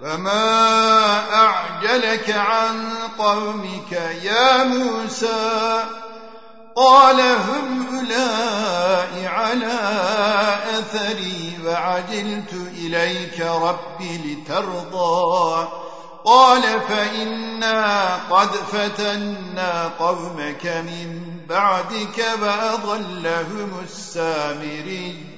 فما أعجلك عن قومك يا موسى قال هم أولئي على أثري وعجلت إليك ربي لترضى قال فإنا قد فتنا قومك من بعدك وأضلهم السامرين